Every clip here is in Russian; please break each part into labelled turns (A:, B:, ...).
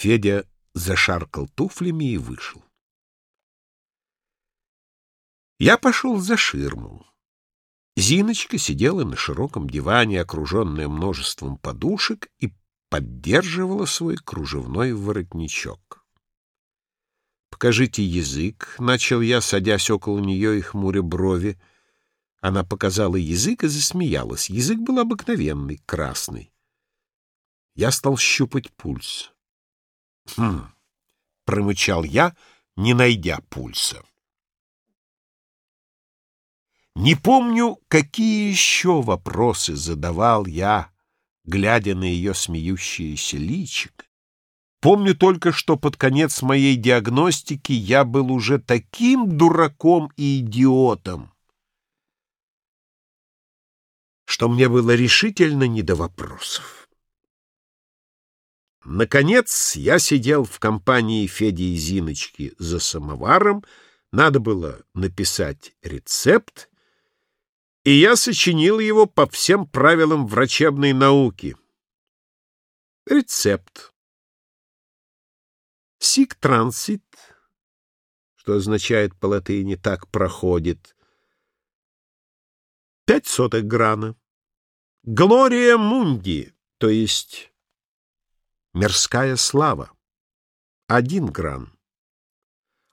A: Федя зашаркал туфлями и вышел. Я пошел за ширму. Зиночка сидела на широком диване, окруженная множеством подушек, и поддерживала свой кружевной воротничок. «Покажите язык», — начал я, садясь около нее и хмуря брови. Она показала язык и засмеялась. Язык был обыкновенный, красный. Я стал щупать пульс. «Хм», — промычал я, не найдя пульса. Не помню, какие еще вопросы задавал я, глядя на ее смеющееся личико. Помню только, что под конец моей диагностики я был уже таким дураком и идиотом, что мне было решительно не до вопросов. Наконец я сидел в компании Феди и Зиночки за самоваром, надо было написать рецепт, и я сочинил его по всем правилам врачебной науки. Рецепт. Сик трансит, что означает по латыни «так проходит», пять сотых грана. Глория мунди, то есть мирская слава, один гран.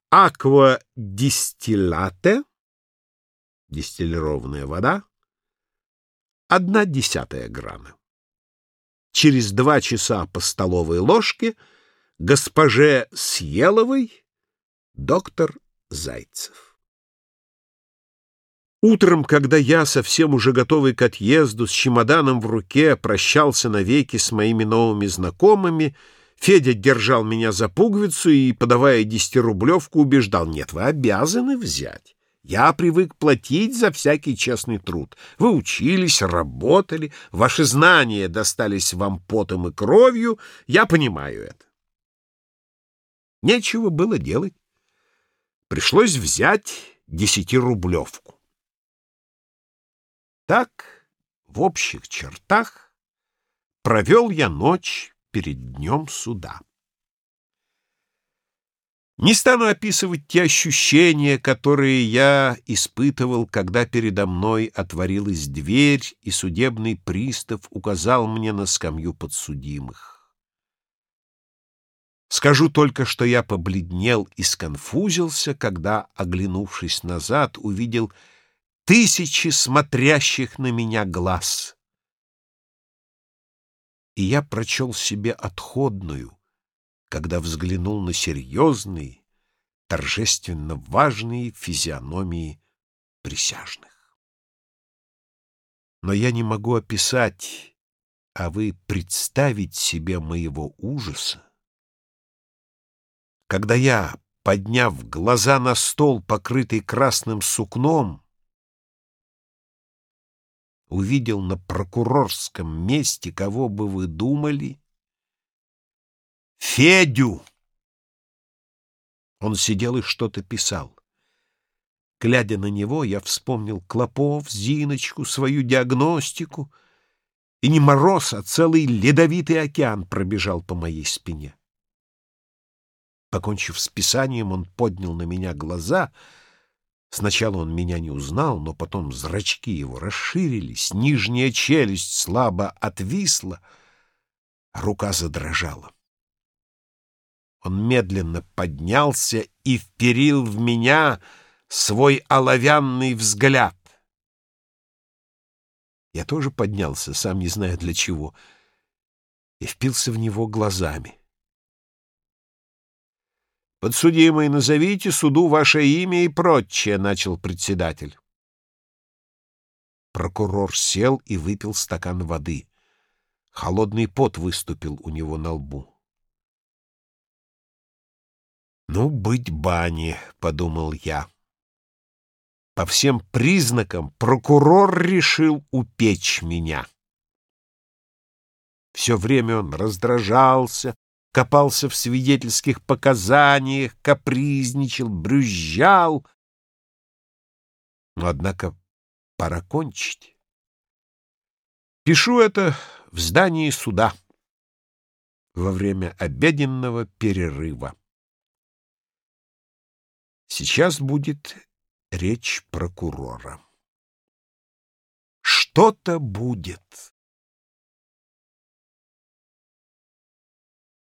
A: Аква дистиллате — дистиллированная вода, одна десятая грамма. Через два часа по столовой ложке госпоже Съеловой доктор Зайцев. Утром, когда я, совсем уже готовый к отъезду, с чемоданом в руке, прощался навеки с моими новыми знакомыми, Федя держал меня за пуговицу и, подавая десятирублевку, убеждал, нет, вы обязаны взять. Я привык платить за всякий честный труд. Вы учились, работали, ваши знания достались вам потом и кровью. Я понимаю это. Нечего было делать. Пришлось взять десятирублевку. Так, в общих чертах, провел я ночь перед днем суда. Не стану описывать те ощущения, которые я испытывал, когда передо мной отворилась дверь, и судебный пристав указал мне на скамью подсудимых. Скажу только, что я побледнел и сконфузился, когда, оглянувшись назад, увидел тысячи смотрящих на меня глаз. И я прочел себе отходную, когда взглянул на серьезные, торжественно важные физиономии присяжных. Но я не могу описать, а вы представить себе моего ужаса, когда я, подняв глаза на стол, покрытый красным сукном, увидел на прокурорском месте, кого бы вы думали, Федю! Он сидел и что-то писал. Глядя на него, я вспомнил Клопов, Зиночку, свою диагностику, и не мороз, а целый ледовитый океан пробежал по моей спине. Покончив с писанием, он поднял на меня глаза. Сначала он меня не узнал, но потом зрачки его расширились, нижняя челюсть слабо отвисла, а рука задрожала. Он медленно поднялся и вперил в меня свой оловянный взгляд. Я тоже поднялся, сам не зная для чего, и впился в него глазами. «Подсудимый, назовите суду ваше имя и прочее», — начал председатель. Прокурор сел и выпил стакан воды. Холодный пот выступил у него на лбу. «Ну, быть бани», — подумал я. По всем признакам прокурор решил упечь меня. Все время он раздражался, копался в свидетельских показаниях, капризничал, брюзжал. Но, однако, пора кончить. Пишу это в здании суда. во время обеденного перерыва. Сейчас будет речь прокурора. Что-то будет.